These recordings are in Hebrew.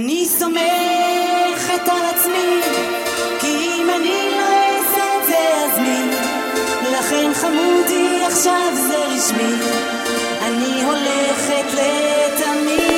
אני סומכת על עצמי, כי אם אני לא אעשה את זה אז מי? לכן חמודי עכשיו זה רשמי, אני הולכת לתמיד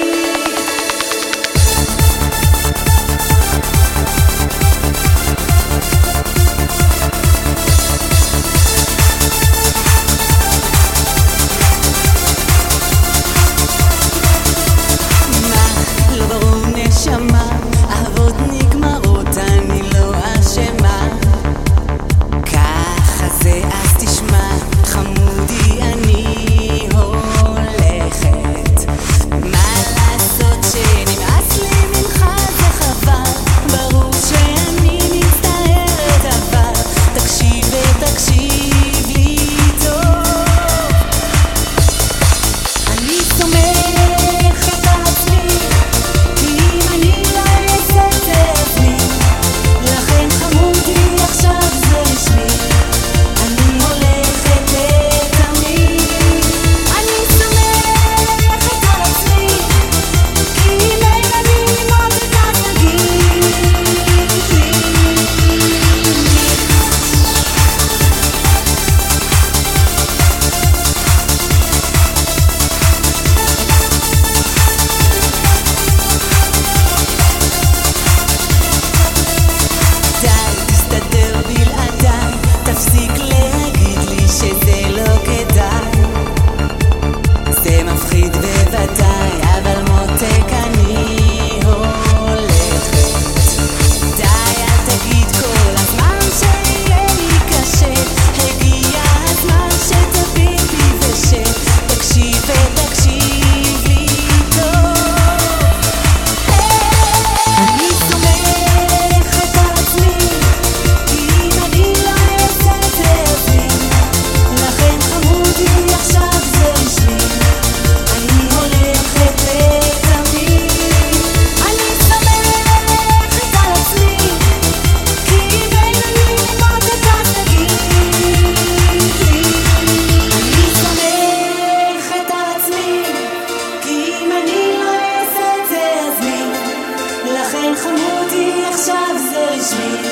כן חמודי עכשיו זה רשמי,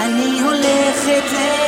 אני הולכת ל...